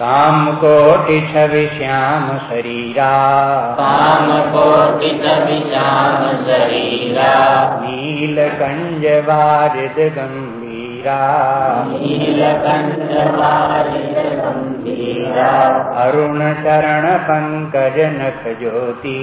काम कोटि छवि श्याम शरीरा काम कोटि छवि श्याम शरीरा नील कंज वारिद गंभीरा नील कंज वारिद गंभीरा अरुण चरण पंकज नख ज्योति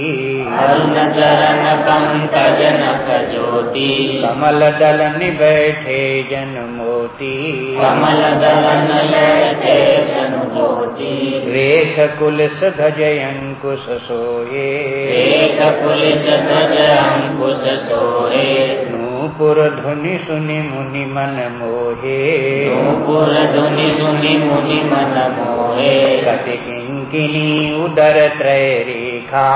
अरुण चरण पंकज नख ज्योति कमल दलन बैठे जन मोती कमल दलन बैठे जन ज्योति रेख कुलस ध्वज अंकुश सोए एक पुलिस ध्वज अंकुश सोए नूपुर धुनि सुनि मुनि मन मोहे। नूपुर धुनि सुनि मुनि मन मोहे। कति किंकिनी उदर त्रय रेखा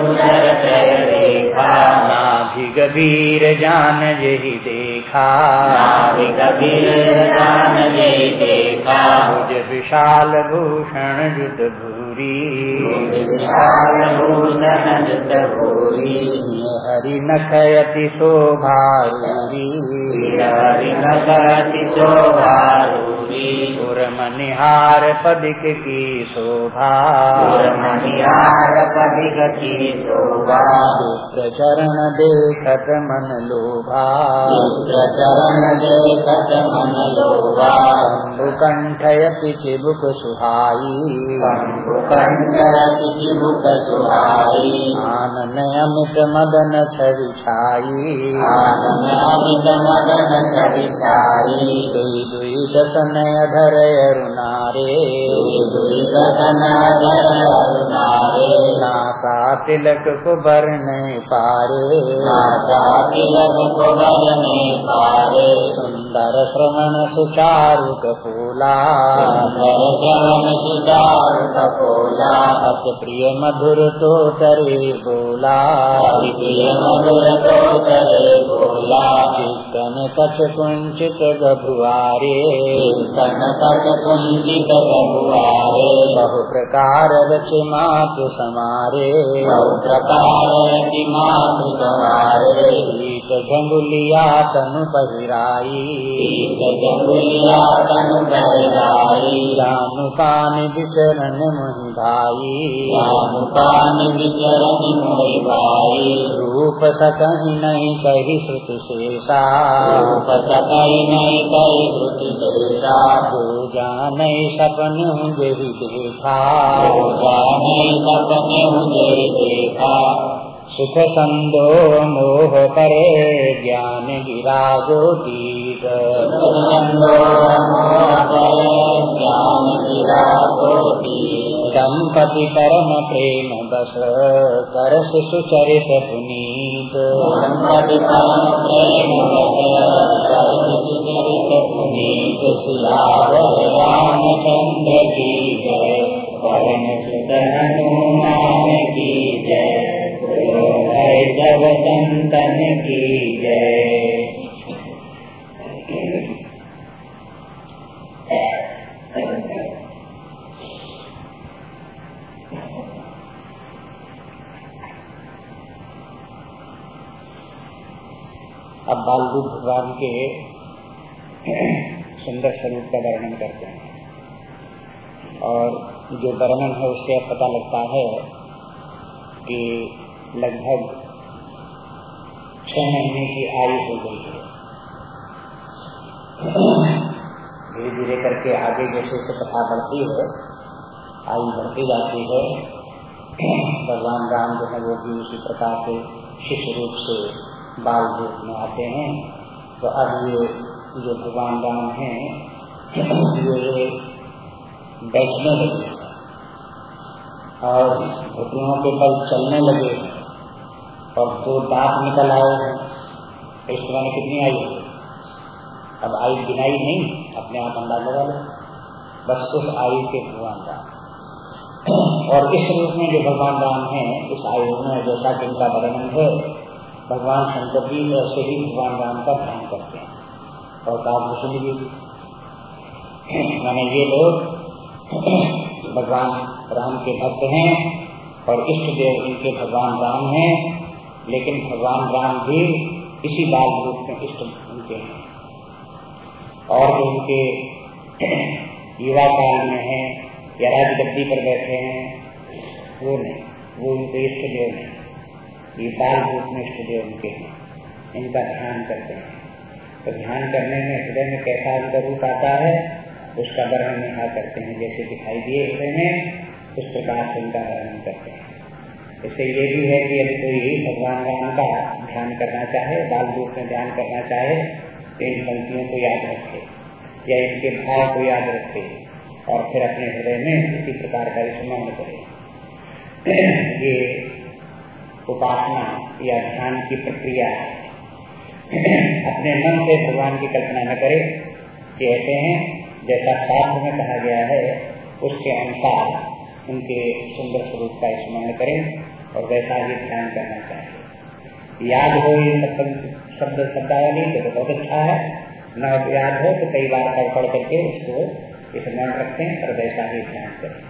उदर त्रय रेखा नाभि गभीर जान यही देखा। नाभि कबीर जान जय देखा। भुज विशाल भूषण जुत भूषण भूरी हरि नखयति शोभारूरी हरि नगति शोभारूरी पुरमनिहार पदिक की शोभा। मणियार पदिगति शोभा। चित्र चरण देखत मन लोभा। चरण देखत मन लोभा। कंठयति चिबुक सुहाई। चिबुक सुहाई आनन अमित मदन छवि छाई। आनंद अमित मदन छवि छाई। दुई दुई दसन अधर अरुणारे। दुई गगन धर अरुणारे। नासा तिलक को बरन पारे नासा तिलक को बरने पारे सुंदर श्रवण सुचारु कपूला अत प्रिय मधुर तो तरे बोला। प्रिय मधुर तो करे बोला। चितन कछ कुंचित गभुआरे तन तक कुंजित प्रभुआरे बहु प्रकार रच मातु समारे। बहु प्रकार रति मातु समारे। गीत झंगुलिया तनु पहिराई शीत जंगुलिया तनु बहराई जानु कान विचरण मुहि भाई राम पान विचरण मोहि भाई रूप सकहि नहीं कही श्रुति शेषा रूप सकई नहीं कई श्रुति शेषा जो जाने सपन यही देखा जाने सपने मुझे देखा सुख संदो मोह करे ज्ञान गिरा ज्योतिक सुनंदो मोह पर ज्ञान गिरा कोटि दंपति परम प्रेम बस कर शिशु चरित पुनीत प्रेम पुनीत सियावर रामचंद्र की जय पवन सुत की जय। अब बालरूप भगवान के सुंदर स्वरूप का वर्णन करते हैं। और जो वर्णन है, उससे पता लगता है कि लगभग छह महीने की आयु हो गई है। धीरे धीरे करके आगे जैसे जैसे कथा बढ़ती है, आयु बढ़ती जाती है, भगवान राम जो है वो भी उसी प्रकार के शिष्य रूप से बाल रूप में आते हैं। तो अब ये जो भगवान राम है, ये बैठने लगे और घुटनों के बल चलने लगे और दो दांत निकल आए इस समय कितनी आई अब आयु गिनाई नहीं, अपने आप अंदाज लगा लो। बस उस आयु के भगवान राम। और इस रूप में जो भगवान राम है, इस आयु में जैसा कि इनका वर्णन है, भगवान शंकर जी ऐसे ही भगवान राम का ध्यान करते हैं। और काव्य भी माने ये लोग भगवान राम के भक्त हैं और इष्ट देव इनके भगवान राम हैं। लेकिन भगवान राम भी इसी बाल रूप में इष्ट उनके हैं। और जो उनके युवा काल में है या राजगद्दी पर बैठे हैं, वो नहीं, वो उनके इष्ट देव नहीं ये बाल रूप में इष्ट देव उनके हैं। इनका ध्यान करते हैं। तो ध्यान करने में, हृदय में कैसा उनका रूप आता है, उसका वर्णन यहाँ करते हैं। जैसे दिखाई दिए हृदय में उस प्रकार से उनका वर्णन करते हैं। इससे ये भी है कि यदि कोई भगवान राम का ध्यान करना चाहे, बाल रूप में ध्यान करना चाहे तो इन पंक्तियों को याद रखे, या इनके भाव को याद रखे, और फिर अपने हृदय में इसी प्रकार का स्मरण करे। ये उपासना या ध्यान की प्रक्रिया है अपने मन से भगवान की कल्पना न करे कहते हैं, जैसा शास्त्र में कहा गया है, उसके अनुसार उनके सुंदर स्वरूप का स्मरण करें। और वैसा ही ध्यान करना चाहिए। याद हो ये शब्द शब्दावली तो बहुत अच्छा है। न याद हो तो कई बार पढ़ पढ़ करके उसको स्मरण रखते हैं और वैसा ही ध्यान करें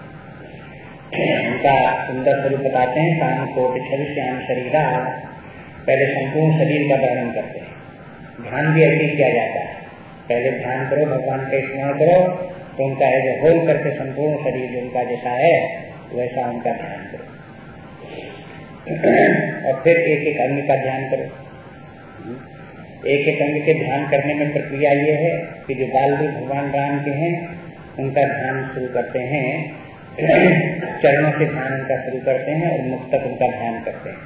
उनका सुंदर स्वरूप बताते हैं काम कोट छवि श्याम शरीरा पहले संपूर्ण शरीर का वर्णन करते हैं। ध्यान भी ऐसे किया जाता है। पहले ध्यान करो, भगवान का स्मरण करो तो उनका जो होल करके संपूर्ण शरीर जो उनका जैसा है, वैसा उनका ध्यान। और फिर एक एक अंग का ध्यान करो। एक एक अंग के ध्यान करने में प्रक्रिया ये है कि जो बाल भी भगवान राम के हैं, उनका ध्यान शुरू करते हैं। चरणों से ध्यान उनका शुरू करते हैं और मुख तक उनका ध्यान करते हैं।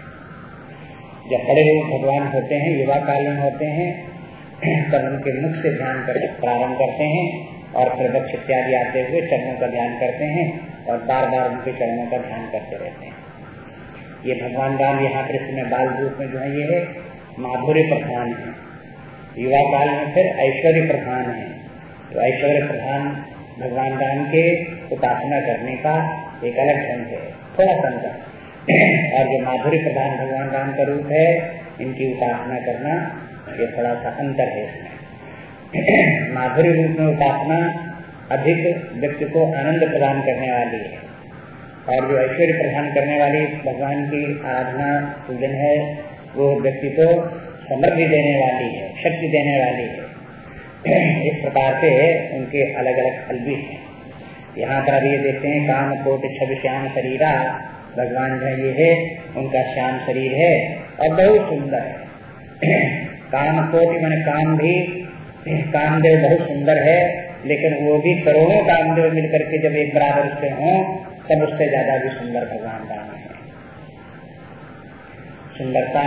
जब बड़े लोग भगवान होते हैं, युवा काल में होते हैं, तब उनके मुख से ध्यान कर प्रारंभ करते हैं और फिर वृक्ष इत्यादि आते हुए चरणों का ध्यान करते हैं और बार बार उनके चरणों का ध्यान करते रहते हैं। ये भगवान राम यहाँ पर इसमें बाल रूप में जो है, ये है माधुर्य प्रधान है। युवा काल में फिर ऐश्वर्य प्रधान है। तो ऐश्वर्य प्रधान भगवान राम के उपासना करने का एक अलग ढंग है, थोड़ा संकर और जो माधुर्य प्रधान भगवान राम का रूप है, इनकी उपासना करना, ये थोड़ा सा अंतर है इसमें। माधुर्य रूप में उपासना अधिक व्यक्ति को आनंद प्रदान करने वाली है। और जो ऐश्वर्य प्रदान करने वाली भगवान की आराधना पूजन है, वो व्यक्ति को समृद्धि देने वाली है, शक्ति देने वाली है। इस प्रकार से उनके अलग अलग फल भी हैं। यहाँ पर अभी देखते हैं, काम कोट छवि श्याम शरीरा, भगवान जो ये है, उनका श्याम शरीर है, और बहुत सुंदर है। काम कोटि मैंने काम भी, कामदेव बहुत सुंदर है, लेकिन वो भी करोड़ों कामदेव मिलकर के जब एक बराबर से हों तब उससे ज़्यादा भी सुंदर भगवान राम है। सुंदरता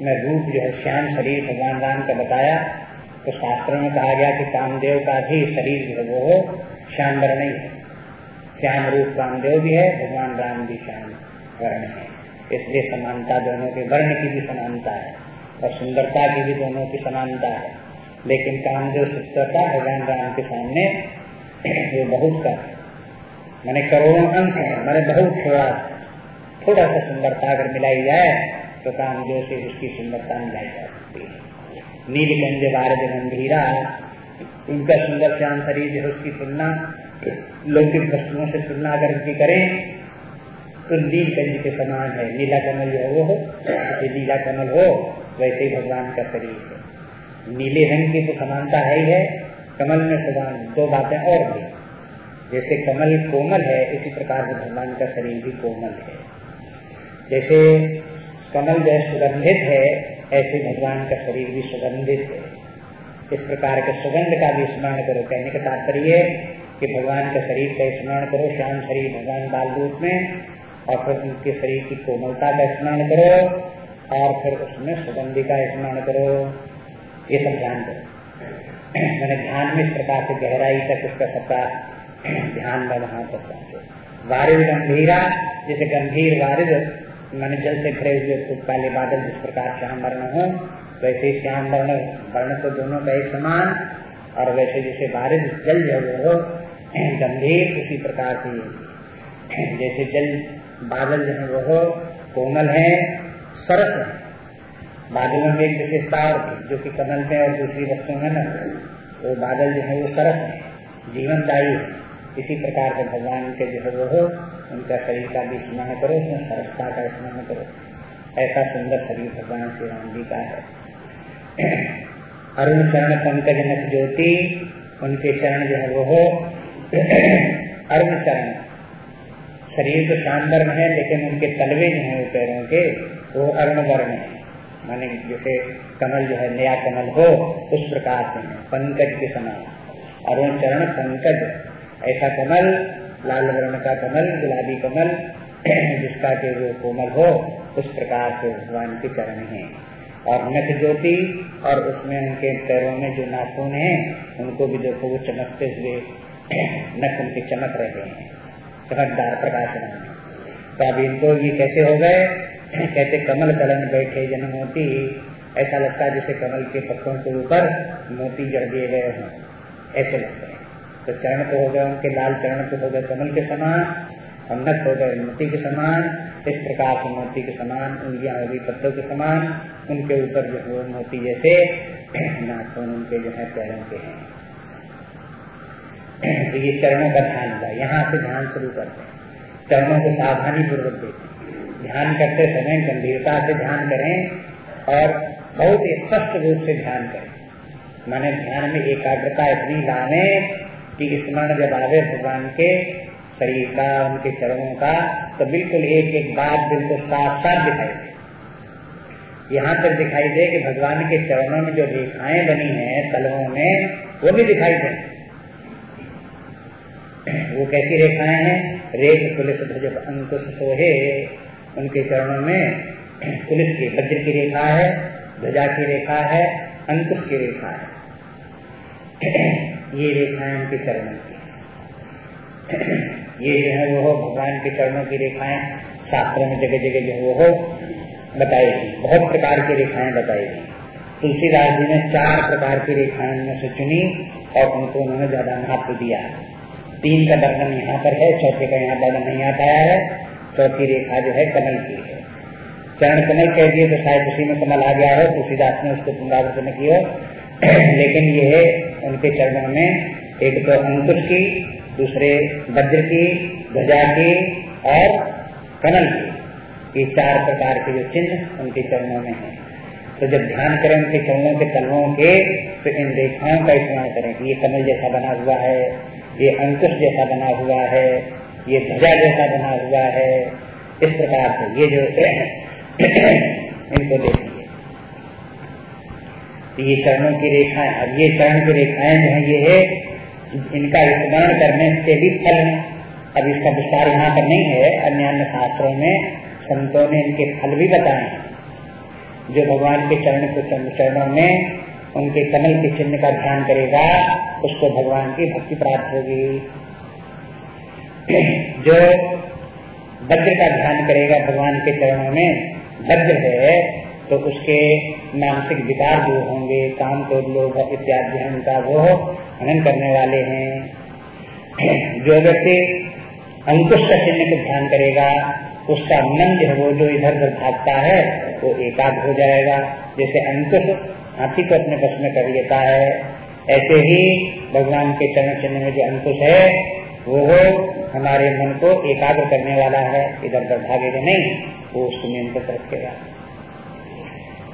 में रूप जो है, श्याम शरीर भगवान राम का बताया तो शास्त्र में कहा गया कि कामदेव का भी शरीर जो है, वो श्याम वर्ण ही। है श्याम रूप कामदेव भी है, भगवान राम भी श्याम वर्ण है। इसलिए समानता दोनों के वर्ण की भी समानता है, और सुंदरता की भी दोनों की समानता है। लेकिन कामदेव सुंदरता भगवान राम के सामने वो बहुत कम मैंने करोड़ों अंश है, मैंने बहुत थोड़ा थोड़ा सा सुंदरता अगर मिलाई जाए तो काम जो से उसकी सुंदरता मिलाई जा सकती है। नीलकंज भारत गंभीरा उनका सुंदर श्याम शरीर जो उसकी तुलना, लौकिक वस्तुओं से तुलना अगर उनकी करें तो नीलकंज के समान है। नीला कमल जो वो हो नीला कमल हो, वैसे ही भगवान का शरीर है। नीले रंग की तो समानता है ही है, कमल में समान दो बातें और भी जैसे कमल कोमल है, इसी प्रकार से भगवान का शरीर भी कोमल है। जैसे कमल जो सुगंधित है, ऐसे भगवान का शरीर भी सुगंधित है। इस प्रकार के सुगंध का भी स्मरण करो। कहने का तात्पर्य कि भगवान का शरीर का स्मरण करो, श्याम शरीर भगवान बाल रूप में, और फिर उनके शरीर की कोमलता का स्मरण करो, और फिर उसमें सुगंधि का स्मरण करो। ये सब ध्यान दो। मैंने ध्यान में इस प्रकार से गहराई तक उसका सबका ध्यान में वहाँ तक पहुँचे। वारिद गंभीरा, जैसे गंभीर वारिद मैंने जल से भरे हुए कुछ काले बादल जिस प्रकार श्याम वर्ण हो, वैसे ही श्याम वर्ण वर्ण तो दोनों का एक समान, और वैसे जैसे वारिद जल जो हो गंभीर उसी प्रकार से जैसे जल बादल जो है वो हो, कोमल है सरस है। बादलों में एक विशेषता और जो कि कमल में और दूसरी वस्तु में ना वो बादल जो है वो सरस है, जीवनदायी है। इसी प्रकार के भगवान के जो है वो, उनका शरीर का भी स्मरण करो, उसमें सरसता का स्मरण करो। ऐसा सुंदर शरीर भगवान श्री राम जी का है। अरुण चरण पंकज नख ज्योति, उनके चरण जो है वो हो। अरुण चरण, शरीर तो शानवर्ण है, लेकिन उनके तलवे जो है वो पैरों के, वो अरुण वर्ण है। माने जैसे कमल जो है, नया कमल हो, उस प्रकार से है, पंकज के समान। अरुण चरण पंकज ऐसा कमल, लाल वर्ण का कमल, गुलाबी कमल, जिसका के वो कोमल हो, उस प्रकार से भगवान के चरण है। और नख ज्योति और उसमें उनके पैरों में जो नाखून है, उनको भी देखो वो चमकते हुए नख उनके चमक रहे हैं। चमकदार प्रकाश तो अब इनको ये कैसे हो गए? कहते कमल कलन बैठे जन्म मोती। ऐसा लगता है जैसे कमल के पत्तों के ऊपर मोती जड़ दिए गए हों। ऐसे लगते हैं। तो चरण तो हो गए उनके लाल चरण तो हो गए कमल के समान और हो गए मोती के समान, इस प्रकार से मोती के समान, उंगलियाँ होगी पत्तों के समान, उनके ऊपर जो है मोती जैसे नाखून उनके जो है पैरों के हैं। तो ये चरणों का ध्यान होगा यहाँ से ध्यान शुरू करते हैं। चरणों को सावधानी पूर्वक देते ध्यान करते समय गंभीरता से ध्यान करें और बहुत स्पष्ट रूप से ध्यान करें। माने ध्यान में एकाग्रता इतनी लाने कि स्मरण जब आवे भगवान के शरीर का, उनके चरणों का तो बिल्कुल एक एक बात बिल्कुल साफ़ साफ़ दिखाई दे। यहाँ तक दिखाई दे कि भगवान के चरणों में जो रेखाएँ बनी हैं, तलवों में, वो भी दिखाई दे। वो कैसी रेखाएँ हैं? रेख पुलिस ध्वज अंकुश सोहे, उनके चरणों में पुलिस की वज्र की रेखा है, ध्वजा की रेखा है, अंकुश की रेखा है। ये रेखाएँ उनके चरणों की। ये जो है वो हो, भगवान के चरणों की रेखाएँ शास्त्रों में जगह जगह जो वो हो, बताई गई बहुत प्रकार की रेखाएँ बताई गई तुलसीदास जी ने चार प्रकार की रेखाएँ में से चुनी और उनको उन्होंने ज़्यादा महत्व दिया। तीन का वर्णन यहाँ पर है, चौथे का यहाँ वर्णन नहीं आ पाया है। चौथी रेखा जो है कमल की है। चरण कमल कह दिए तो शायद उसी में कमल आ गया हो, तुलसीदास ने उसको पुनरावृत्त किया लेकिन ये है उनके चरणों में एक तो अंकुश की, दूसरे वज्र की, ध्वजा की और कमल की, ये चार प्रकार के जो चिन्ह उनके चरणों में है। तो जब ध्यान करें उनके चरणों के तलवों के तो इन रेखाओं का स्मरण करें। ये कमल जैसा बना हुआ है, ये अंकुश जैसा बना हुआ है, ये ध्वजा जैसा बना हुआ है। इस प्रकार से ये जो इनको देखिए ये चरणों की रेखाएँ, अब ये चरण की रेखाएँ जो है, ये है, इनका स्मरण करने से भी फल है। अब इसका विस्तार यहाँ पर नहीं है अन्य अन्य शास्त्रों में संतों ने इनके फल भी बताए हैं। जो भगवान के चरण को चरणों में उनके कमल के चिन्ह का ध्यान करेगा, उसको भगवान की भक्ति प्राप्त होगी। जो वज्र का ध्यान करेगा भगवान के चरणों में, वज्र है तो उसके मानसिक विकार जो होंगे, काम को लोग इत्यादि उनका वो हनन करने वाले हैं। जो व्यक्ति अंकुश का चिन्ह को ध्यान करेगा, उसका मन जो है वो जो इधर उधर भागता है, वो एकाग्र हो जाएगा। जैसे अंकुश हाथी को अपने बस में कर लेता है, ऐसे ही भगवान के चरण चिन्ह में जो अंकुश है, वो हमारे मन को एकाग्र करने वाला है। इधर उधर भागेगा नहीं, वो उसको नियंत्रित रखेगा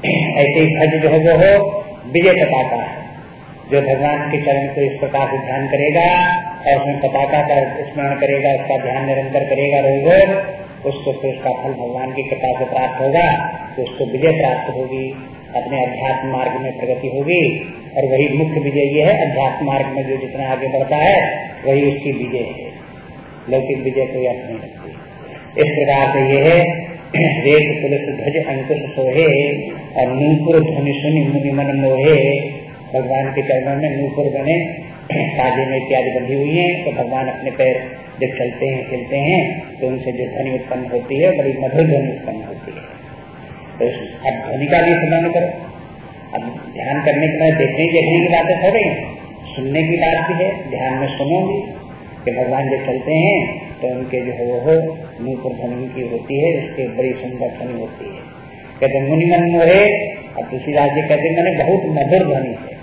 ऐसे ही भज जो है वो हो, विजय पताका है। जो भगवान के चरण को इस प्रकार से ध्यान करेगा और उसमें पताका का स्मरण करेगा, उसका ध्यान निरंतर करेगा रोज, उसको फिर उसका फल भगवान की कृपा से प्राप्त होगा तो उसको विजय प्राप्त होगी, अपने अध्यात्म मार्ग में प्रगति होगी। और वही मुख्य विजय ये है, अध्यात्म मार्ग में जो जितना आगे बढ़ता है, वही उसकी विजय है। लौकिक विजय कोई अर्थ नहीं रखती। इस प्रकार से ये है रेत पुलिस ध्वज अंकुश सोहे और नूपुर ध्वनि सुनि मुनि मन मोहे। भगवान के चरणों में नूपुर बने काजे में इत्यादि बंधी हुई है तो भगवान अपने पैर जब चलते हैं, खेलते हैं तो उनसे जो ध्वनि उत्पन्न होती है, बड़ी मधुर ध्वनि उत्पन्न होती है। तो अब ध्वनि का भी स्मरण करो। अब ध्यान करने के बाद देखने देखने की बातें हो। रही सुनने की बात भी है, ध्यान में सुनोगी कि भगवान जब चलते हैं तो उनके जो है वो मुँह पर ध्वनि की होती है, उसके बड़ी सुंदर ध्वनि होती है। कहते मुनि मन मोहे। अब तुलसीदास जी कहते मैंने बहुत मधुर ध्वनि है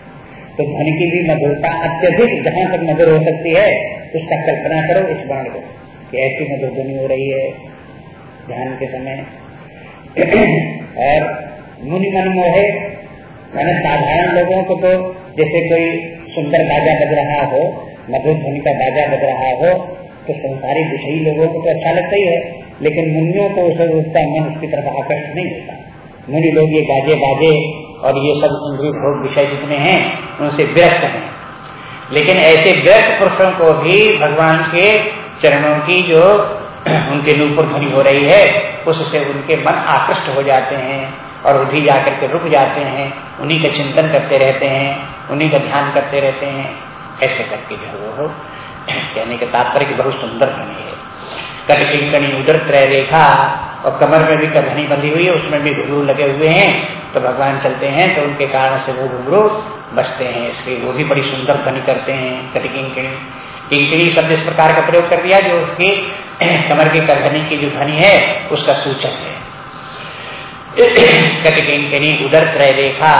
तो ध्वनि की भी मधुरता अत्यधिक, जहाँ तक मधुर हो सकती है उसका कल्पना करो, इस बाण को, कि ऐसी मधुर ध्वनि हो रही है, ध्यान के समय। और मुनि मन मोहे, मैंने साधारण लोगों को तो जैसे कोई सुंदर बाजा बज रहा हो मधुर ध्वनि का बाजा बज रहा हो तो संसारी विषयी लोगों को तो अच्छा लगता ही है, लेकिन मुनियों को उसे उसका मन उसकी तरफ़ आकर्षित नहीं होता। मुनि लोग ये गाजे बाजे और ये सब इंद्रिय भोग विषय जितने हैं, उनसे व्यस्त हैं। लेकिन ऐसे व्यस्त पुरुषों को भी भगवान के चरणों की जो उनके नूपुर ध्वनि हो रही है, उससे उनके मन आकृष्ट हो जाते हैं और उठी जाकर के रुक जाते हैं। उन्हीं का चिंतन करते रहते हैं, उन्हीं का ध्यान करते रहते हैं। ऐसे करके जो वो कहने के तात्पर्य की बहुत सुंदर ध्वनि है। कट किंकणी उदर त्रय रेखा और कमर में भी कधनी बंधी हुई है, उसमें भी घुघरू लगे हुए हैं तो भगवान चलते हैं तो उनके कारण से वो घुघरू बचते हैं इसके वो भी बड़ी सुंदर ध्वनि करते हैं कट किंकणी किंकणी शब्द इस प्रकार का प्रयोग कर दिया, जो उसकी कमर की करधनी की जो ध्वनि है, उसका सूचक है। कट किंकणी उदर त्रय रेखा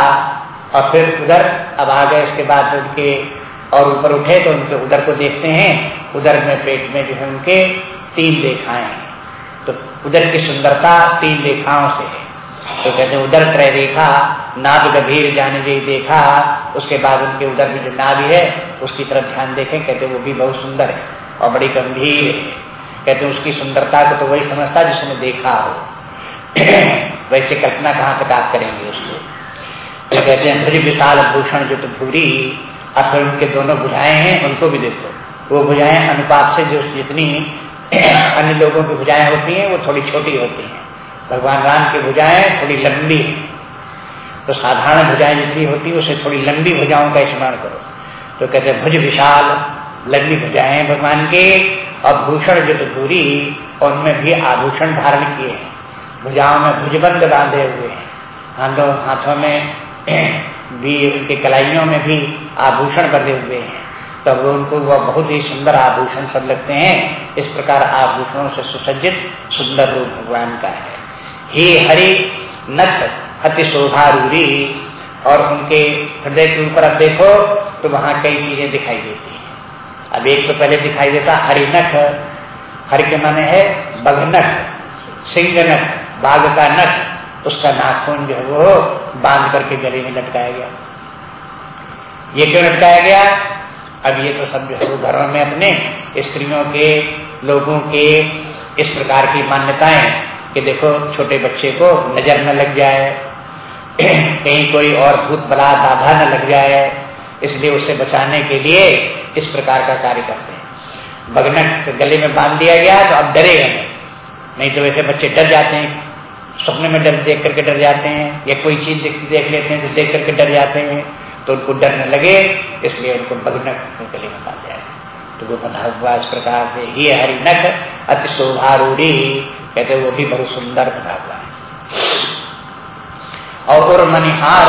और फिर उधर अब आ गए इसके बाद उनके और ऊपर उठे तो उनके उधर को देखते हैं। उधर में पेट में जो है उनके तीन रेखाएँ तो उधर की सुंदरता तीन रेखाओं से है। तो कहते हैं उधर त्रय रेखा, नाभ गंभीर जाने जी देखा, उसके बाद उनके उधर की जो नाभ है, उसकी तरफ़ ध्यान देखें, कहते वो भी बहुत सुंदर है और बड़ी गंभीर है। कहते उसकी सुंदरता को तो वही समझता जिसने देखा हो। वैसे कल्पना कहाँ तक आप करेंगे उसको? तो कहते हैं विशाल भूषण जो तो भूरी अब फिर उनके दोनों बुझाएँ हैं, उनको भी देखो। वो बुझाएँ अनुपात से जो जितनी अन्य लोगों की भुजाएँ होती हैं, वो थोड़ी छोटी होती हैं। भगवान राम की भुजाएँ थोड़ी लंबी है। तो साधारण भुजाएँ जितनी होती है, उसे थोड़ी लंबी भुजाओं का स्मरण करो। तो कहते हैं, भुज विशाल, लंबी भुजाएँ भगवान के, और भूषण जो दूरी उनमें भी आभूषण धारण किए हैं। भुजाओं में भुजबंद बांधे हुए हैं। हाथों हाथों में भी उनके कलाइयों में भी आभूषण बंधे हुए हैं। तब उनको वह बहुत ही सुंदर आभूषण सब लगते हैं। इस प्रकार आभूषणों से सुसज्जित सुंदर रूप भगवान का है। हे हरि नथ अति शोभारूरी और उनके हृदय के ऊपर अब देखो तो वहाँ कई चीज़ें दिखाई देती हैं। अब एक तो पहले दिखाई देता हरिनख हरि के माने है बघनख सिंह नख बाघ का नख उसका नाखून जो है वो बाँध करके गले में लटकाया गया। ये क्यों लटकाया गया? अब ये तो सब जो है वो घरों में अपने स्त्रियों के, लोगों के इस प्रकार की मान्यताएँ कि देखो छोटे बच्चे को नज़र न लग जाए, कहीं कोई और भूत बला बाधा न लग जाए, इसलिए उसे बचाने के लिए इस प्रकार का कार्य करते हैं। बगनक गले में बाँध दिया गया तो अब डरेगा नहीं तो वैसे बच्चे डर जाते हैं। सपने में डर देख करके डर जाते हैं या कोई चीज़ देख, देख लेते हैं तो देख करके डर जाते हैं तो उनको डर न लगे इसलिए उनको बगनक गले में बाँध दिया तो वो बना हुआ इस प्रकार से ही हरिनक अति शोभारूढ़ी कहते वो भी बहुत सुंदर बना हुआ। है और उर मणिहार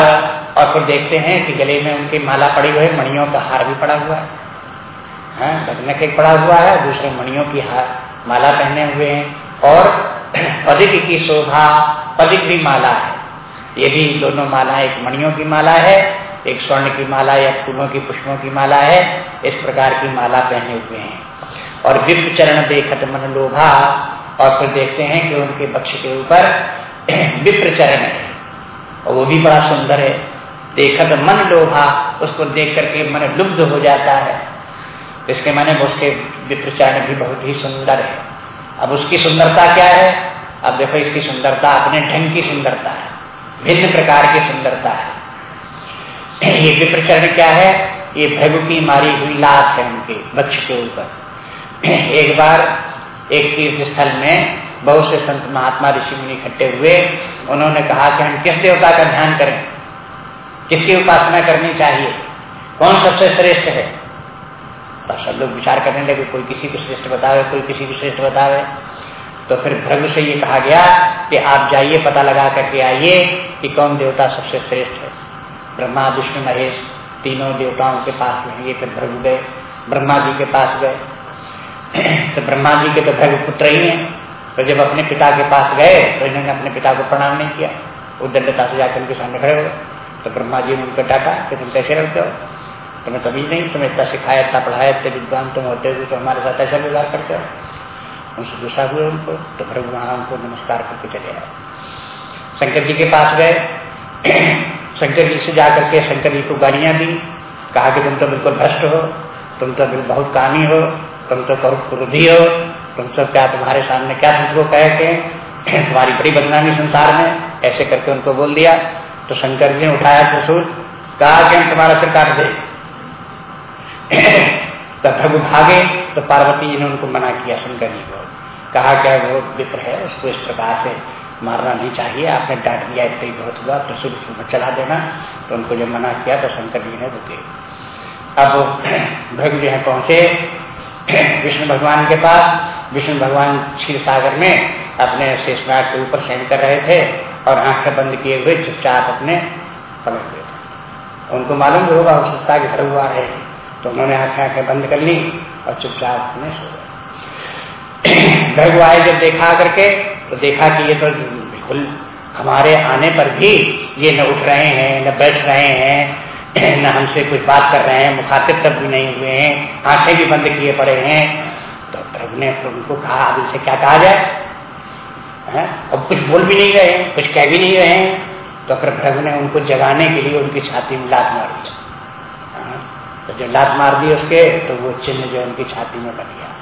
और फिर देखते हैं कि गले में उनकी माला पड़ी हुई है मणियों का हार भी पड़ा हुआ है। बगनक एक पड़ा हुआ है दूसरे मणियों की हार माला पहने हुए हैं और पदिक की शोभा, पदिक भी माला है। ये भी दोनों माला एक मणियों की माला है, एक स्वर्ण की माला या फूलों की, पुष्पों की माला है। इस प्रकार की माला पहने हुए हैं। और विप्र चरण देखत मन लोभा, और फिर देखते हैं कि उनके पक्ष के ऊपर विप्र चरण है। और वो भी बड़ा सुंदर है। देखत मन लोभा, उसको देख करके मन लुब्ध हो जाता है। इसके माने उसके विप्र चरण भी बहुत ही सुंदर है। अब उसकी सुंदरता क्या है? अब देखो, इसकी सुंदरता अपने ढंग की सुंदरता है, भिन्न प्रकार की सुंदरता है। ये विप्रचरण क्या है? ये भृगु की मारी हुई लात है उनके, वक्ष के ऊपर। एक बार एक तीर्थ स्थल में बहुत से संत महात्मा ऋषि मुनि इकट्ठे हुए, उन्होंने कहा कि हम किस देवता का ध्यान करें? किसकी उपासना करनी चाहिए? कौन सबसे श्रेष्ठ है? तो सब लोग विचार करने लगे, कोई किसी को श्रेष्ठ बतावे, कोई किसी को श्रेष्ठ बतावे। तो फिर भ्रग से ये कहा गया कि आप जाइए, पता लगा करके आइए कि कौन देवता सबसे श्रेष्ठ है। ब्रह्मा, विष्णु, महेश, तीनों देवताओं के पास ये फिर भ्रग गए, ब्रह्मा जी के पास गए। तो ब्रह्मा जी के तो भ्रग पुत्र ही हैं। तो जब अपने पिता के पास गए तो इन्होंने अपने पिता को प्रणाम नहीं किया। वो दंडता से जाकर उनके सामने खड़े हो तो ब्रह्मा जी ने उनको डांटा कि तुम कैसे रखते हो? तुम्हें कभी नहीं, तुम्हें इतना सिखाया, इतना पढ़ाया, इतने विद्वान तुम होते हुए तो हमारे साथ ऐसा व्यवहार करते हो। उनसे गुस्सा हुए उनको तो फिर वहाँ उनको नमस्कार करके चले आए। शंकर जी के पास गए। शंकर जी से जाकर के शंकर जी को गालियाँ दी। कहा कि तुम तो बिल्कुल भ्रष्ट हो, तुम तो बहुत कामी हो, तुम तो बहुत क्रोधी हो, तुम सब क्या तुम्हारे सामने क्या तुमको कह के तुम्हारी बड़ी बदनामी संसार में, ऐसे करके उनको बोल दिया। तो शंकर जी ने उठाया त्रिशूल, कहा कि हम तुम्हारा सिर काट तो प्रभु भागे तो पार्वती जी ने उनको मना किया शंकर जी को कहा, क्या वो विप्र है? उसको इस प्रकार से मारना नहीं चाहिए। आपने डांट दिया, इतना ही बहुत हुआ तो में चला देना। तो उनको जब मना किया तो शंकर जी ने रुके। अब भृग जो है पहुँचे। विष्णु भगवान के पास, विष्णु भगवान क्षीर सागर में अपने शेषनाग के ऊपर शयन कर रहे थे और आँखें बंद किए हुए चुपचाप अपने पलट गए उनको मालूम भी होगा हो सकता कि घर हुआ है तो उन्होंने आँखें आँखें बंद कर ली और चुपचाप अपने सो गए। आए जब देखा करके तो देखा कि ये तो बिल्कुल हमारे आने पर भी ये न उठ रहे हैं, न बैठ रहे हैं, न हमसे कुछ बात कर रहे हैं, मुखातिब तक भी नहीं हुए हैं, आँखें भी बंद किए पड़े हैं। तो प्रभु ने उनको कहा, अब इनसे क्या कहा जाए? अब कुछ बोल भी नहीं रहे, कुछ कह भी नहीं रहे हैं। तो फिर प्रभु ने उनको जगाने के लिए उनकी छाती में लात मार दिया तो जब लात मार दी उसके तो वो चिन्ह जो उनकी छाती में बन गया।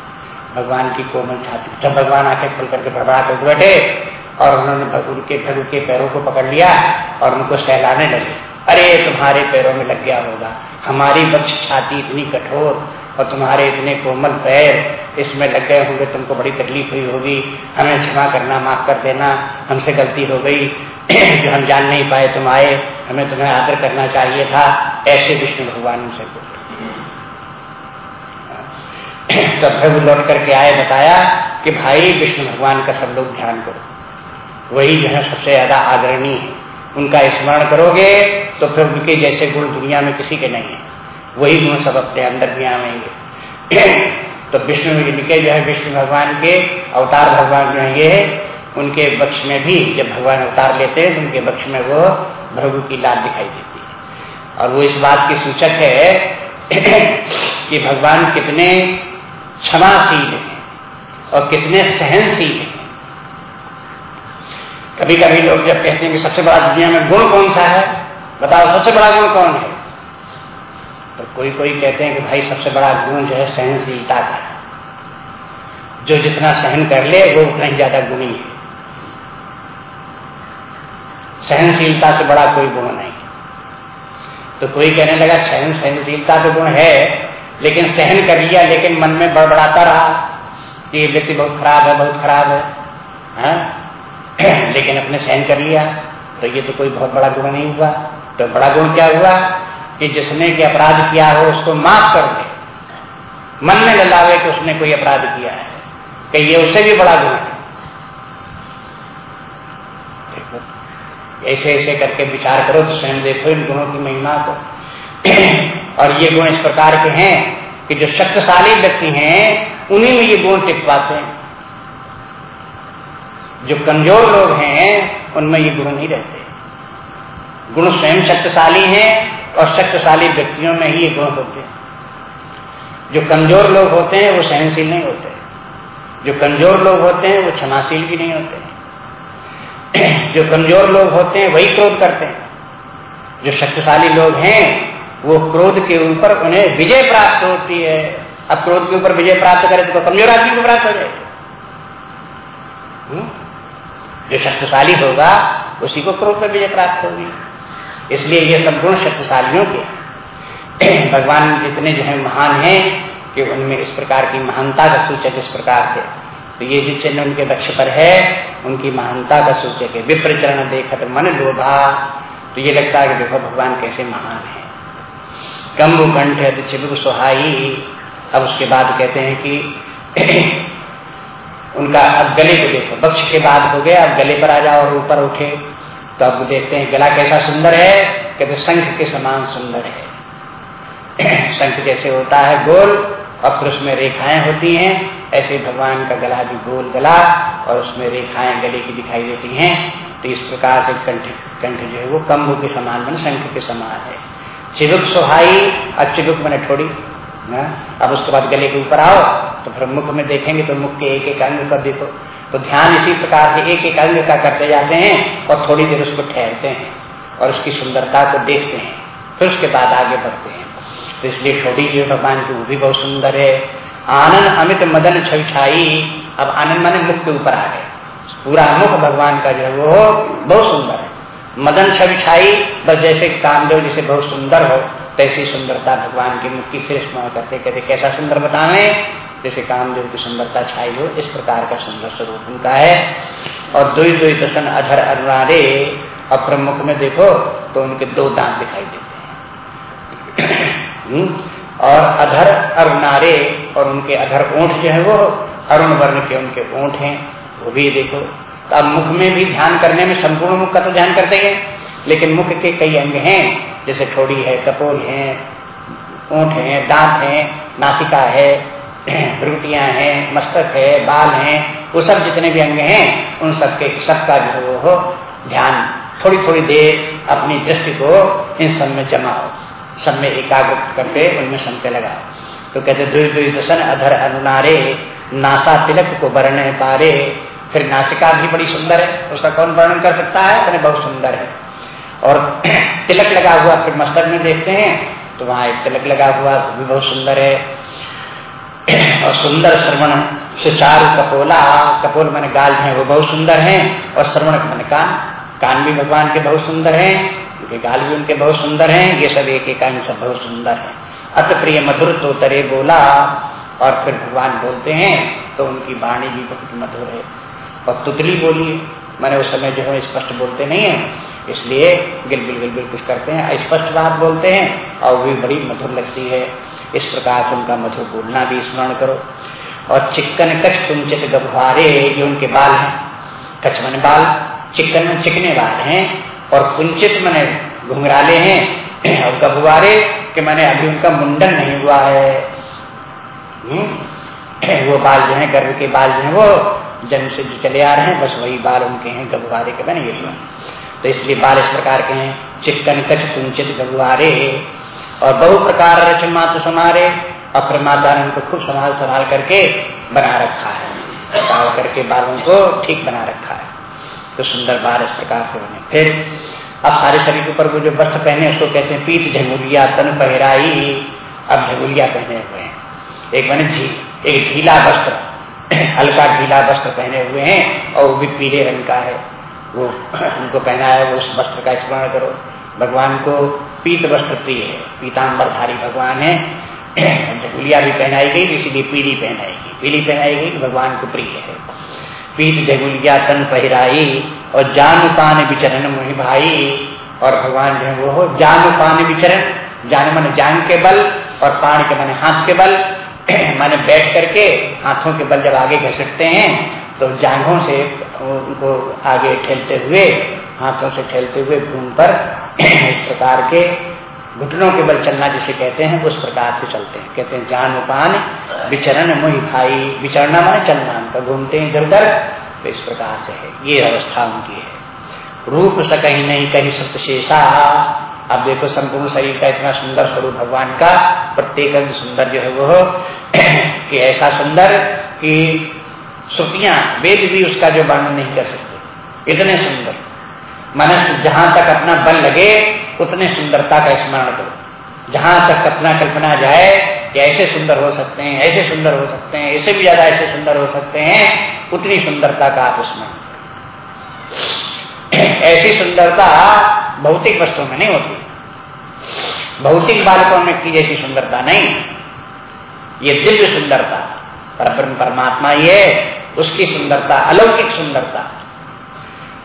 भगवान की कोमल छाती। जब भगवान आके खुल करके भड़बड़ा कर बैठे और उन्होंने भगुर के भगुर के पैरों को पकड़ लिया और उनको सहलाने लगे। अरे, तुम्हारे पैरों में लग गया होगा। हमारी बक्ष छाती इतनी कठोर और तुम्हारे इतने कोमल पैर, इसमें लग गए होंगे, तुमको बड़ी तकलीफ़ हुई होगी। हमें क्षमा करना, माफ़ कर देना। हमसे गलती हो गई। जो हम जान नहीं पाए, तुम आए। हमें तुम्हें आदर करना चाहिए था। ऐसे विष्णु भगवान से बोले। तो प्रभु लौट करके आए, बताया कि भाई, विष्णु भगवान का सब लोग ध्यान करो। वही जो है सबसे ज़्यादा आदरणीय है। उनका स्मरण करोगे तो फिर उनके जैसे गुण दुनिया में किसी के नहीं है। वही गुण सब अपने अंदर भी आवेंगे। तो विष्णु इनके जो है, विष्णु भगवान के अवतार भगवान जो है, ये उनके बक्ष में भी जब भगवान अवतार लेते हैं तो उनके बक्ष में वो भ्रभु की लाद दिखाई देती है। और वो इस बात की सूचक है कि भगवान कितने क्षमाशील है और कितने सहनशील है। कभी कभी लोग जब कहते हैं कि सबसे बड़ा दुनिया में गुण कौन सा है, बताओ सबसे बड़ा गुण कौन है? तो कोई कोई कहते हैं कि भाई सबसे बड़ा गुण जो है सहनशीलता का जो जितना सहन कर ले, वो उतना ही ज़्यादा गुणी है। सहनशीलता से बड़ा कोई गुण नहीं। तो कोई कहने लगा सहन सहनशीलता तो गुण है लेकिन सहन कर लिया, लेकिन मन में बड़बड़ाता रहा कि ये व्यक्ति बहुत खराब है, बहुत खराब है, हा? लेकिन अपने सहन कर लिया तो ये तो कोई बहुत बड़ा गुण नहीं हुआ। तो बड़ा गुण क्या हुआ कि जिसने के अपराध किया हो, उसको माफ़ कर दे। मन में न लावे कि उसने कोई अपराध किया है, कि ये उससे भी बड़ा गुण है। ऐसे ऐसे करके विचार करो तो स्वयं देखो इन गुणों की महिमा को। और ये गुण इस प्रकार के हैं कि जो शक्तिशाली व्यक्ति हैं, उन्हीं में ये गुण टिक पाते हैं। जो कमज़ोर लोग हैं, उनमें ये गुण नहीं रहते। गुण स्वयं शक्तिशाली हैं और शक्तिशाली व्यक्तियों में ही ये गुण होते हैं। जो कमज़ोर लोग होते हैं, वो सहनशील नहीं होते। जो कमज़ोर लोग होते हैं, वो क्षमाशील भी नहीं होते। जो कमज़ोर लोग होते हैं, वही क्रोध करते हैं। जो शक्तिशाली लोग हैं वो क्रोध के ऊपर उन्हें विजय प्राप्त होती है। अब क्रोध के ऊपर विजय प्राप्त करे तो कमज़ोर आदमी को प्राप्त हो जाए हम्म? जो शक्तिशाली होगा, उसी को क्रोध में विजय प्राप्त होगी। इसलिए ये सब गुण शक्तिशालियों के भगवान इतने जो है महान हैं कि उनमें इस प्रकार की महानता का सूचक इस प्रकार है तो ये जो चिन्ह उनके दक्ष पर है, उनकी महानता का सूचक है। विप्रचरण देखत मन लोभा। तो ये लगता है कि देखो, भगवान कैसे महान है। कम्बु कंठ है तो सुहाई। अब उसके बाद कहते हैं कि उनका अब गले को देखो, बक्ष के बाद हो गया, अब गले पर आ जाओ और ऊपर उठे। तो अब देखते हैं, गला कैसा सुंदर है? कहते शंख के समान सुंदर है। शंख जैसे होता है, गोल, और फिर उसमें रेखाएँ होती हैं। ऐसे भगवान का गला भी गोल गला, और उसमें रेखाएँ गले की दिखाई देती हैं। तो इस प्रकार से कंठ कंठ जो है वो कम्बु के समान बन शंख के समान है। चिबुक सुहाई और चिबुक मैंने थोड़ी ना? अब उसके बाद गले के ऊपर आओ तो फिर मुख में देखेंगे तो मुख के एक एक अंग का देखो। तो ध्यान इसी प्रकार से एक एक अंग का करते जाते हैं और थोड़ी देर उसको ठहरते हैं और उसकी सुंदरता को देखते हैं। फिर उसके बाद आगे बढ़ते हैं। तो इसलिए छोटी जी भगवान की वो भी बहुत सुंदर है। आनंद अमित मदन छवि अब आनंद माने मुख के ऊपर आ गए। पूरा मुख भगवान का जो है वो बहुत सुंदर है। मदन छवि छाई बस जैसे कामदेव जैसे बहुत सुंदर हो, तैसी सुंदरता भगवान की मुक्ति फिर स्मरण करते कहते, कैसा सुंदर बतावे जैसे कामदेव की सुंदरता छाई हो, इस प्रकार का सुंदर स्वरूप उनका है। और दुई दुई दसन अधर अरुणारे और प्रमुख में देखो तो उनके दो दांत दिखाई देते हैं? और अधर अरुणारे, और उनके अधर ओंठ जो है वो, अरुण वर्ण के उनके ओंठ हैं, वो भी देखो। तो अब मुख में भी ध्यान करने में संपूर्ण मुख का तो ध्यान करते हैं लेकिन मुख के कई अंग हैं, जैसे ठोड़ी है, कपोल है, ऊँट है, दांत है, नासिका है भ्रुटियाँ हैं, मस्तक है, बाल हैं, वो सब जितने भी अंग हैं, उन सबके, सबका जो हो ध्यान थोड़ी थोड़ी देर अपनी दृष्टि को इन सब में जमाओ, सब में एकाग्र करके उनमें संपे लगाओ। तो कहते दुई दुई दशन अधर अनुनारे, नासा तिलक को बरने पारे फिर नासिका भी बड़ी सुंदर है, उसका कौन वर्णन कर सकता है? अपने बहुत सुंदर है। और तिलक लगा हुआ, फिर मस्तक में देखते हैं तो वहाँ एक तिलक लगा हुआ, वो भी बहुत सुंदर है। और सुंदर श्रवण से चार कपोला, कपोल मैंने गाल है, वो बहुत सुंदर है। और श्रवण मैंने कान कान भी भगवान के बहुत सुंदर है, उनके गाल भी उनके बहुत सुंदर है, ये सब एक एक सब बहुत सुंदर है। अत प्रिय मधुर तो तरे बोला, और फिर भगवान बोलते हैं तो उनकी वाणी भी बहुत मधुर है। और तुतली बोली। मैंने उस समय जो है स्पष्ट बोलते नहीं है, इसलिए गिल गिल गिल गिल कुछ करते हैं स्पष्ट बात बोलते हैं, और भी बड़ी मधुर लगती है। इस प्रकार से उनका मधुर बोलना भी स्मरण करो। और चिक्कन कच कुंचित गभुआरे ये उनके बाल हैं। कच मन बाल चिकन चिकने बाल हैं, और कुंचित मैंने घुंघराले हैं। और गभुआरे के मैंने अभी उनका मुंडन नहीं हुआ है। हम्म? वो बाल जो है, गर्भ के बाल जो है, वो जन्म से जो चले आ रहे हैं, बस वही बाल उनके हैं गबुआरे के बने हुए तो इसलिए बाल इस प्रकार के हैं चिक्कन कच कुंचित गबुआरे और बहु प्रकार रच मात्र समारे और परमात्मा ने उनको खूब संभाल संभाल करके बना रखा है। डाल करके बालों को ठीक बना रखा है। तो सुंदर बाल इस प्रकार के बने। फिर अब सारे शरीर के ऊपर वो जो वस्त्र पहने, उसको कहते हैं पीत झंगुलिया तन पहराई। अब झंगुलिया पहने हुए हैं। एक बने झील एक ढीला वस्त्र। हल्का ढीला वस्त्र पहने हुए हैं और वो भी पीले रंग का है। वो उनको पहना है, वो उस वस्त्र का स्मरण करो। भगवान को पीत वस्त्र प्रिय है। पीताम्बरधारी भगवान है। ढकुलिया भी पहनाई गई इसीलिए पीली पहनाई गई। पीली पहनाई गई भगवान को प्रिय है। पीत जगुलिया तन पहराई, और जान पान विचरण मुहि भाई। और भगवान जो है वो हो जान पान विचरण। जान मन जान के बल, और पान के मन हाथ के बल। माने बैठ करके हाथों के बल जब आगे घसकते हैं तो जांघों से उनको आगे ठेलते हुए, हाथों से ठेलते हुए भूमि पर इस प्रकार के घुटनों के बल चलना जिसे कहते हैं उस प्रकार से चलते हैं। कहते हैं, जान उपान, विचरण मुहि भाई। विचरना माने चलना उनका, घूमते हैं इधर उधर तो इस प्रकार से है। ये अवस्था उनकी है। रूप स कहीं नहीं कहीं सत्य शेषा अब देखो संपूर्ण शरीर का इतना सुंदर स्वरूप भगवान का, प्रत्येक अंग सुंदर जो है वो कि ऐसा सुंदर कि श्रुतियाँ, वेद भी उसका जो वर्णन नहीं कर सकते। इतने सुंदर। मनुष्य जहाँ तक अपना बल लगे, उतने सुंदरता का स्मरण करो। जहाँ तक अपना कल्पना जाए कि ऐसे सुंदर हो सकते हैं, ऐसे सुंदर हो सकते हैं, ऐसे भी ज़्यादा ऐसे सुंदर हो सकते हैं, उतनी सुंदरता का आप स्मरण ऐसी सुंदरता भौतिक वस्तुओं में नहीं होती। भौतिक बालकों में की जैसी सुंदरता नहीं, ये दिव्य सुंदरता पर परमात्मा ये, उसकी सुंदरता, अलौकिक सुंदरता।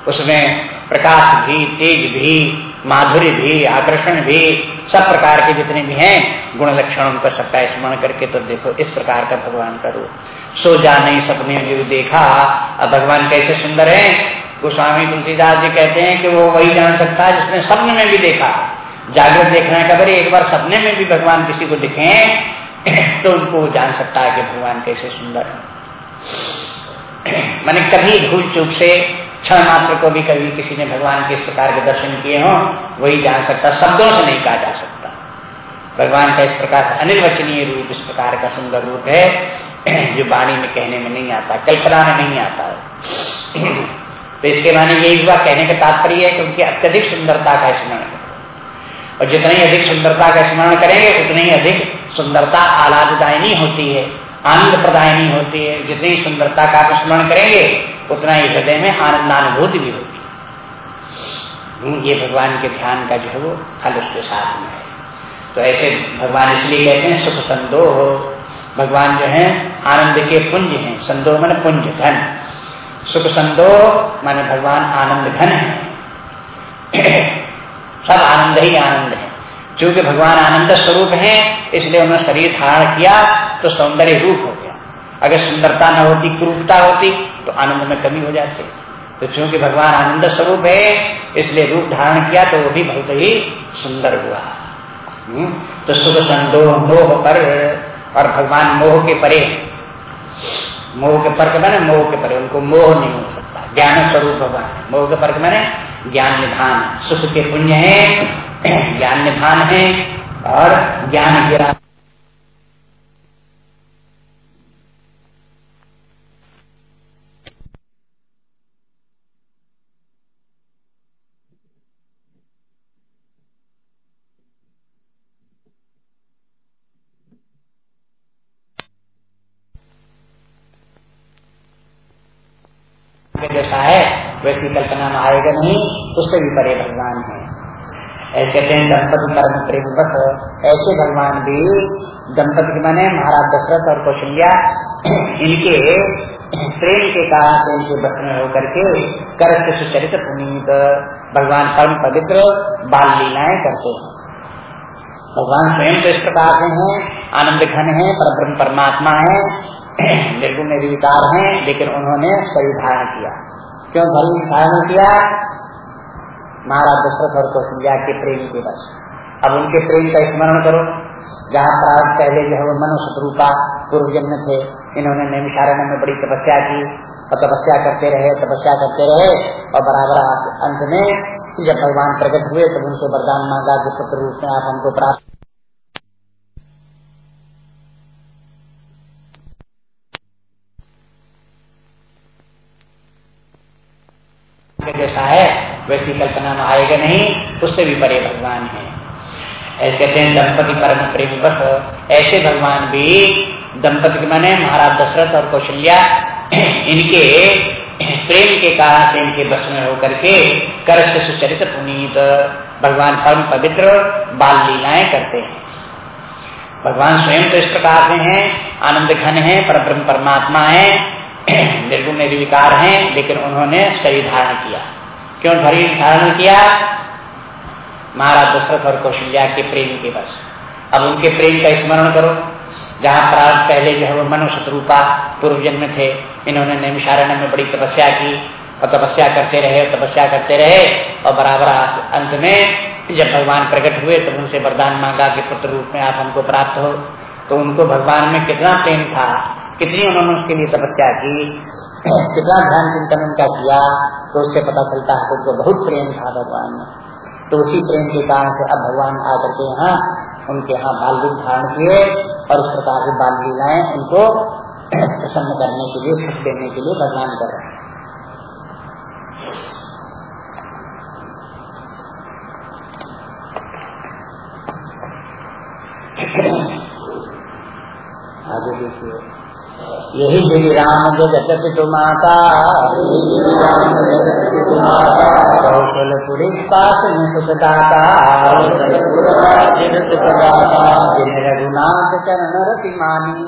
उसमें प्रकाश भी, तेज भी, माधुर्य भी, आकर्षण भी, सब प्रकार के जितने भी हैं, गुण लक्षण उनका सबका स्मरण करके तो देखो, इस प्रकार का भगवान का रूप। सो जा नहीं सपने जो देखा, अब भगवान कैसे सुंदर है? गोस्वामी तुलसीदास जी कहते हैं कि वो वही जान सकता है जिसने सपने में भी देखा। जागृत देखना है कभी एक बार सपने में भी भगवान किसी को दिखे तो उनको जान सकता है कि भगवान कैसे सुंदर है। मैंने कभी भूल चूक से क्षण मात्र को भी कभी किसी ने भगवान के इस प्रकार के दर्शन किए हों, वही जान सकता, शब्दों से नहीं कहा जा सकता। भगवान का इस प्रकार अनिर्वचनीय रूप, इस प्रकार का सुंदर रूप है, जो वाणी में कहने में नहीं आता, कल्पना में नहीं आता तो इसके माने यही हुआ, कहने का तात्पर्य है कि उनकी अत्यधिक सुंदरता का स्मरण और जितना ही अधिक सुंदरता का स्मरण करेंगे, उतनी ही अधिक सुंदरता आलाददायनी होती है आनंद प्रदायनी होती है। जितनी सुंदरता का आप स्मरण करेंगे, उतना ही हृदय में आनंदानुभूति भी होती है। ये भगवान के ध्यान का जो है वो फल उसके साथ में है। तो ऐसे भगवान इसलिए कहते हैं, सुख संदोह भगवान जो है, आनंद के पुंज हैं। संदोह मन पुंज धन। सुख संदोह माने भगवान आनंद घन है। सब आनंद ही आनंद है। क्योंकि भगवान आनंद स्वरूप है, इसलिए उन्होंने शरीर धारण किया तो सौंदर्य रूप हो गया। अगर सुंदरता न होती क्रूपता होती तो आनंद में कमी हो जाती। तो चूँकि भगवान आनंद स्वरूप है, इसलिए रूप धारण किया तो वो भी बहुत ही सुंदर हुआ। हम्म? तो सुख संदोह मोह पर, और भगवान मोह के परे। मोह के पर मैंने मोह के परे, उनको मोह नहीं हो सकता। ज्ञान स्वरूप भगवान। मोह के पर मैंने ज्ञान निधान सुख के पुण्य है ज्ञान निधान है और ज्ञान गिरा जैसा है वैसी कल्पना में आएगा नहीं उससे भी परे भगवान है ऐसे कहते हैं दंपति परम प्रेम बस ऐसे भगवान भी दंपति माने महाराज दशरथ और कौशल्या, इनके प्रेम के कारण से इनके बस में होकर के कर सुचरित पुनीत, भगवान परम पवित्र बाल लीलाएँ करते हैं। भगवान स्वयं तो इस प्रकार से हैं, आनंद घन है पर ब्रह्म परमात्मा है, निर्गुण निर्विकार हैं, लेकिन उन्होंने शरीर धारण किया क्यों धर्म धारण किया? महाराज दशरथ और कौशल्या के प्रेम के बस अब उनके प्रेम का स्मरण करो। जहाँ प्रारंभ पहले जो है वो मनु शत्रुपा पूर्व जन्म थे, इन्होंने नैमिषारण्य में बड़ी तपस्या की और तपस्या करते रहे, तपस्या करते रहे और बराबर अंत में जब भगवान प्रकट हुए, तब उनसे वरदान मांगा जो पुत्र रूप में आप हमको प्राप्त जैसा है। वैसी कल्पना में आएगा नहीं, उससे भी परे भगवान है। ऐसे कहते हैं, दंपति परम प्रेम बस। ऐसे भगवान भी दंपति के माने महाराज दशरथ और कौशल्या, इनके प्रेम के कारण से इनके बस में होकर के कर से सुचरित पुनीत, भगवान परम पवित्र बाल लीलाएँ करते हैं। भगवान स्वयं तो इस प्रकार से हैं, आनंद घन है पर ब्रह्म परमात्मा है, निर्गुण निर्विकार हैं, लेकिन उन्होंने शरीर धारण किया। क्यों शरीर धारण किया? महाराज दशरथ और कौशल्या के प्रेम के बस। अब उनके प्रेम का स्मरण करो। जहाँ प्रारंभ पहले जो है वो मनु शत्रुपा पूर्व जन्म थे, इन्होंने नैमिषारण्य में बड़ी तपस्या की और तपस्या करते रहे, तपस्या करते रहे और बराबर अंत में जब भगवान प्रकट हुए तो उनसे वरदान मांगा कि पुत्र रूप में आप हमको प्राप्त हो। तो उनको भगवान में कितना प्रेम था? कितनी उन्होंने उसके लिए तपस्या की, कितना ध्यान चिंतन उनका किया तो उससे पता चलता है उनको बहुत प्रेम था भगवान में। तो उसी प्रेम के कारण से अब भगवान आकर के यहाँ उनके यहाँ बाल रूप धारण किए और इस प्रकार से बाल लीलाएँ उनको प्रसन्न करने के लिए, सुख देने के लिए भगवान कर रहे हैं। आगे देखिए। यही श्री राम जगत पितु माता कौशलपुरी पास सुखदाता जिन रघुनाथ चरण रति मानी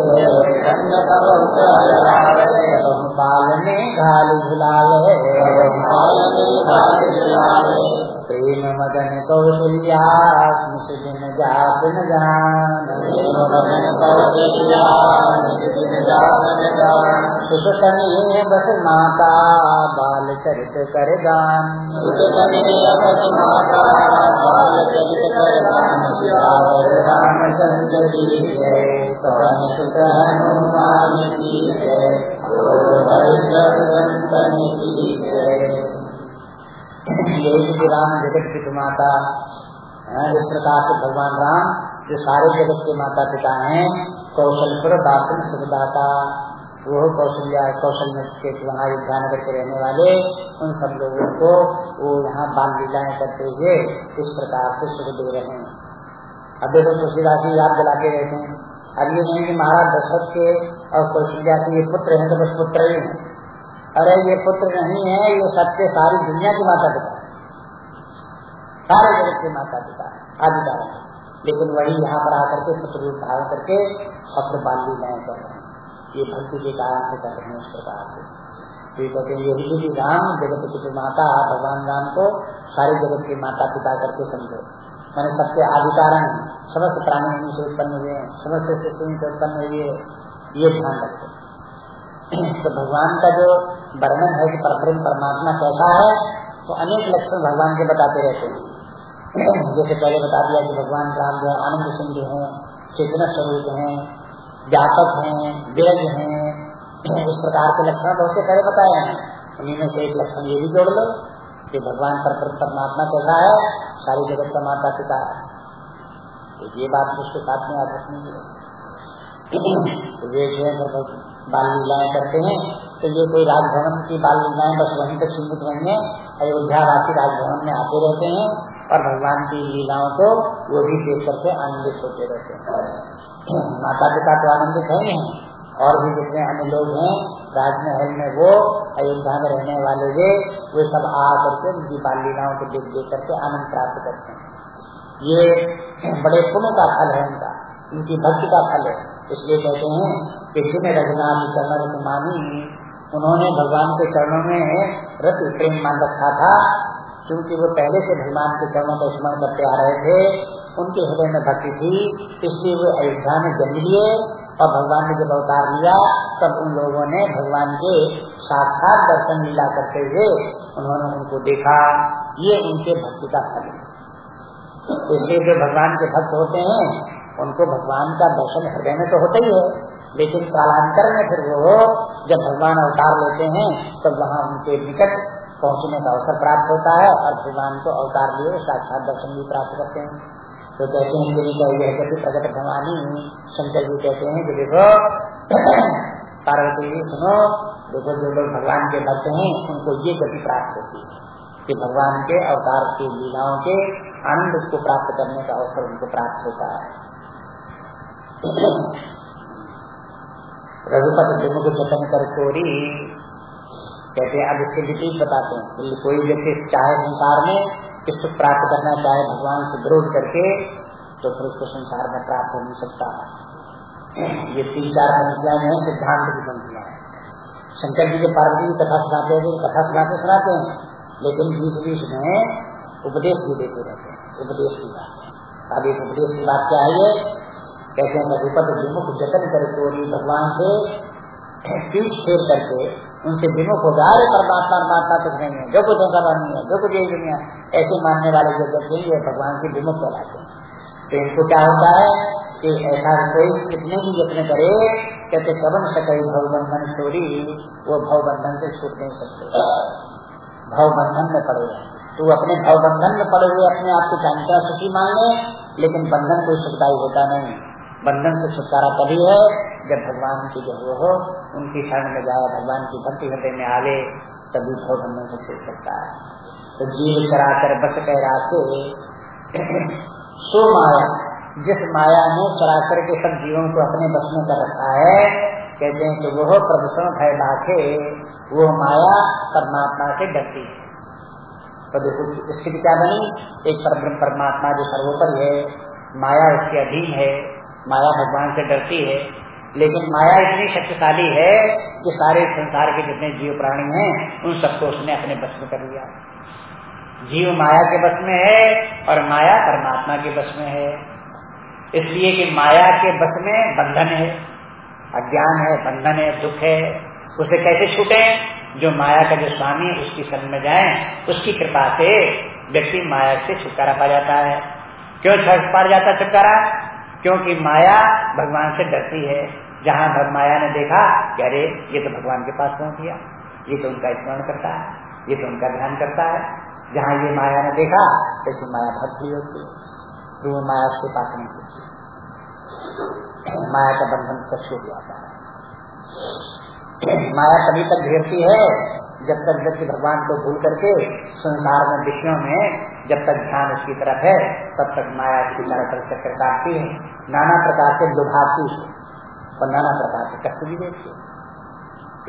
संग तब बाल में घाल झुलावे प्रेम मदन कौशल्या दिन जान सुख सने बस माता बाल चरित कर गान रामचंद्र जी जय पवन सुत हनुमान की जय यही राम जगत की माता इस प्रकार से भगवान राम, जो सारे जगत के माता पिता हैं, कौशलपुर दासन सुखदाता वो कौशल्या कौशल के वहाँ युद्धानगर के रहने वाले, उन सब लोगों को वो यहाँ बाल लीलाएँ करते हुए इस प्रकार से सुख दे रहे हैं। अब देखो तुलसीदास याद दिलाते रहते हैं। अब ये नहीं कि महाराज दशरथ के और कौशल्या के ये पुत्र हैं तो बस पुत्र ही हैं। अरे ये पुत्र नहीं है, ये सबके सारी दुनिया की माता पिता सारे जगत के माता पिता अधिकार है। लेकिन वही यहाँ पर आकर के पुत्र रूप धारण करके अपने बाल लीलाएँ कर रहे हैं। ये भक्ति के कारण से कर रहे हैं इस प्रकार से। तो कहते हैं, यही भी राम, जगत की माता, भगवान राम को सारे जगत के माता पिता करके समझो। मैंने सबके आधिकारण समस्त प्राणी से उत्पन्न हुए समस्त से उत्पन्न हुए ये ध्यान रखो। तो भगवान का जो वर्णन है कि परब्रह्म परमात्मा कैसा है तो अनेक लक्षण भगवान के बताते रहते हैं। जैसे पहले बता दिया कि भगवान राम जो है, आनंद सिंधु है, चेतना स्वरूप है, व्यापक है विरज है इस प्रकार के लक्षण बहुत से पहले बताए हैं। उन्हीं में से एक लक्षण ये भी जोड़ लो कि भगवान पर परमात्मा कैसा है, सारी जगत का माता पिता। है तो ये बात उसके साथ में आ सकती है। तो वे जो है बाल लीलाएँ करते हैं तो ये कोई राजभवन की बाल लीलाएँ बस वहीं तक सीमित नहीं है। अयोध्या राशि राजभवन में आते रहते हैं और भगवान की लीलाओं को वो भी देख करके आनंदित होते रहते हैं। माता पिता तो आनंदित है और भी जितने अन्य लोग हैं, राजमहल में वो, अयोध्या में रहने वाले वे वे सब आ करके उनकी बाल लीलाओं को देख देख करके आनंद प्राप्त करते हैं। ये बड़े पुण्य का फल है उनका उनकी भक्ति का फल है। इसलिए कहते हैं कि जिन रघुनाथ चरण मानी, उन्होंने भगवान के चरणों में रत प्रेम मान रखा था, क्योंकि वो पहले से भगवान के चरणों का स्मरण करते आ रहे थे, उनके हृदय में भक्ति थी, इसलिए वो अयोध्या में जन्म लिए और भगवान ने जब अवतार लिया, तब उन लोगों ने भगवान के साक्षात दर्शन लीला करते हुए उन्होंने उनको देखा। ये उनके भक्ति का फल इसलिए जो भगवान के भक्त होते हैं उनको भगवान का दर्शन हृदय में तो होता ही है, लेकिन कालांतर में फिर वो जब भगवान अवतार लेते हैं तब वहाँ उनके निकट पहुँचने का अवसर प्राप्त होता है और भगवान को अवतार लिए साक्षात दर्शन भी प्राप्त करते हैं। तो कहते हैं देवी का यह गति प्रकट भवानी शंकर जी कहते हैं, कि देखो, पार्वती जी, सुनो, देखो, जो लोग भगवान के भक्त हैं, उनको ये गति प्राप्त होती है कि भगवान के अवतार की लीलाओं के आनंद को प्राप्त करने का अवसर उनको प्राप्त होता है। रघुपत विमुख जतन कर चोरी कहते हैं, अब इसके विपरीत बताते हैं। कि कोई व्यक्ति चाहे संसार में सुख प्राप्त करना चाहे भगवान से विरोध करके तो फिर उसको संसार में प्राप्त हो नहीं सकता। ये तीन चार पंक्तियाँ हैं, सिद्धांत की पंक्तियाँ हैं। शंकर जी के पार्वती की कथा सुनाते हैं, कथा सुनाते सुनाते हैं, लेकिन बीच बीच में उपदेश भी देते रहते हैं, उपदेश की बात। अब एक उपदेश की बात क्या है कहते हैं रघुपत विमुख जतन कर चोरी भगवान से पीछ फेर करके उनसे विमुख हो गया अरे परमात्मा परमात्मा कुछ नहीं है जो कुछ है सब नहीं है जो कुछ यही दुनिया ऐसे मानने वाले जो व्यक्ति ये भगवान की विमुख कहलाते हैं। तो इनको क्या होता है कि ऐसा कोई कितने भी यत्न करे, कहते कबन सकई भव बंधन छोड़ी, वो भव बंधन से छूट नहीं सकते। भव बंधन में पड़े तो अपने भव बंधन में पड़े हुए, अपने आप को जानता सुखी मान लेकिन बंधन कोई सुखदायी होता नहीं। बंधन से छुटकारा तभी है जब भगवान की जब वो हो, उनकी शरण में जाए भगवान की भक्ति हृदय में आवे, तभी बंधन से छूट सकता है। तो जीव चरा कर बस कह राखे सो माया, जिस माया ने चराचर के सब जीवों को अपने बस में कर रखा है, कहते हैं कि वो प्रभुषण भय बाखे वो माया परमात्मा से डरती है। तो देखो स्थिति क्या बनी? एक पर परमात्मा जो सर्वोपरि है, माया उसके अधीन है माया भगवान से डरती है, लेकिन माया इतनी शक्तिशाली है कि सारे संसार के जितने जीव प्राणी हैं, उन सबको उसने अपने बस में कर लिया। जीव माया के बस में है और माया परमात्मा के बस में है। इसलिए कि माया के बस में बंधन है, अज्ञान है, बंधन है, दुख है। उसे कैसे छूटे? जो माया का जो स्वामी उसकी शरण में जाए, उसकी कृपा से व्यक्ति माया से छुटकारा पा जाता है। क्यों पार जाता छुटकारा? क्योंकि माया भगवान से डरती है। जहाँ माया ने देखा कि अरे, ये तो भगवान के पास पहुँच गया। ये तो उनका स्मरण करता है। ये तो उनका ध्यान करता है। जहाँ ये माया ने देखा तो माया भक्त होती है। तो वो माया उसके पास नहीं होती माया का बंधन सब छूट जाता है। माया तभी तक घेरती है, जब तक व्यक्ति भगवान को भूल करके संसार में विषयों में जब तक ध्यान उसकी तरफ़ है, तब तक माया की चारों तरफ़ चक्कर काटती है। नाना प्रकार से दुभाती है और नाना प्रकार से कष्ट भी देती है।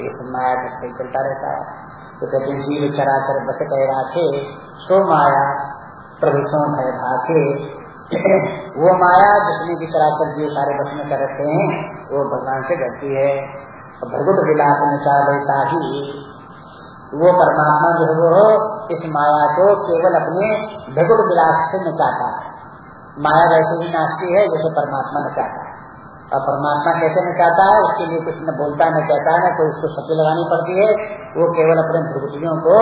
इस माया का चलता रहता है। तो कहते जीव चराचर बस कह राखे सो माया, प्रभु सो भय भाके वो माया जिसने की चराचर जीव सारे बस में कर रखे हैं, वो भगवान से डरती है। भगवत विलास में लेता ही, वो परमात्मा जो है वो इस माया को केवल अपने भगुट विलास से नचाता है। माया वैसे ही नाचती है, जैसे परमात्मा नचाता है। और परमात्मा कैसे नचाता है, उसके लिए कुछ न बोलता, न कहता है न कोई उसको सत्य लगानी पड़ती है। वो केवल अपने भ्रुगुटियों को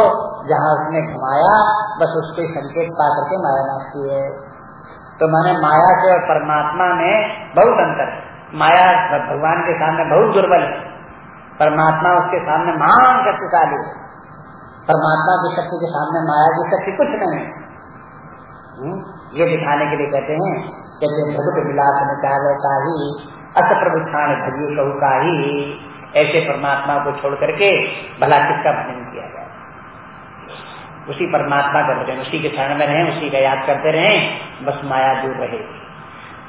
जहाँ उसने घुमाया, बस उसके संकेत पा करके माया नाचती है। तो मैंने माया से और परमात्मा में बहुत अंतर माया भगवान के सामने बहुत दुर्बल है। परमात्मा उसके सामने महान शक्तिशाली है। परमात्मा की शक्ति के सामने माया की शक्ति कुछ नहीं। हम्म? ये दिखाने के लिए कहते हैं हैं भगवत विलास में चाहता ही अस प्रभु छाण भजिए कहू का ही, ऐसे परमात्मा को छोड़ करके भला किसका भजन किया जाए? उसी परमात्मा का भजन, उसी के क्षण में रहे, उसी का याद करते रहे, बस माया दूर रहे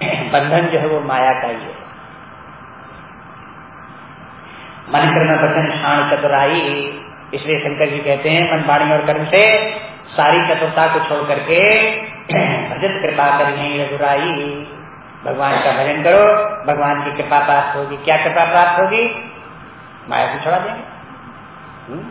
बंधन जो है वो माया का ही है। मन कर्म वचन क्षण चतुराई इसलिए शंकर जी कहते हैं, मन वाणी और कर्म से सारी चतुरता को छोड़ करके भजन कृपा करें रघुराई। भगवान का भजन करो, भगवान की कृपा प्राप्त होगी। क्या कृपा प्राप्त होगी? माया को छोड़ा देंगे। हम्म?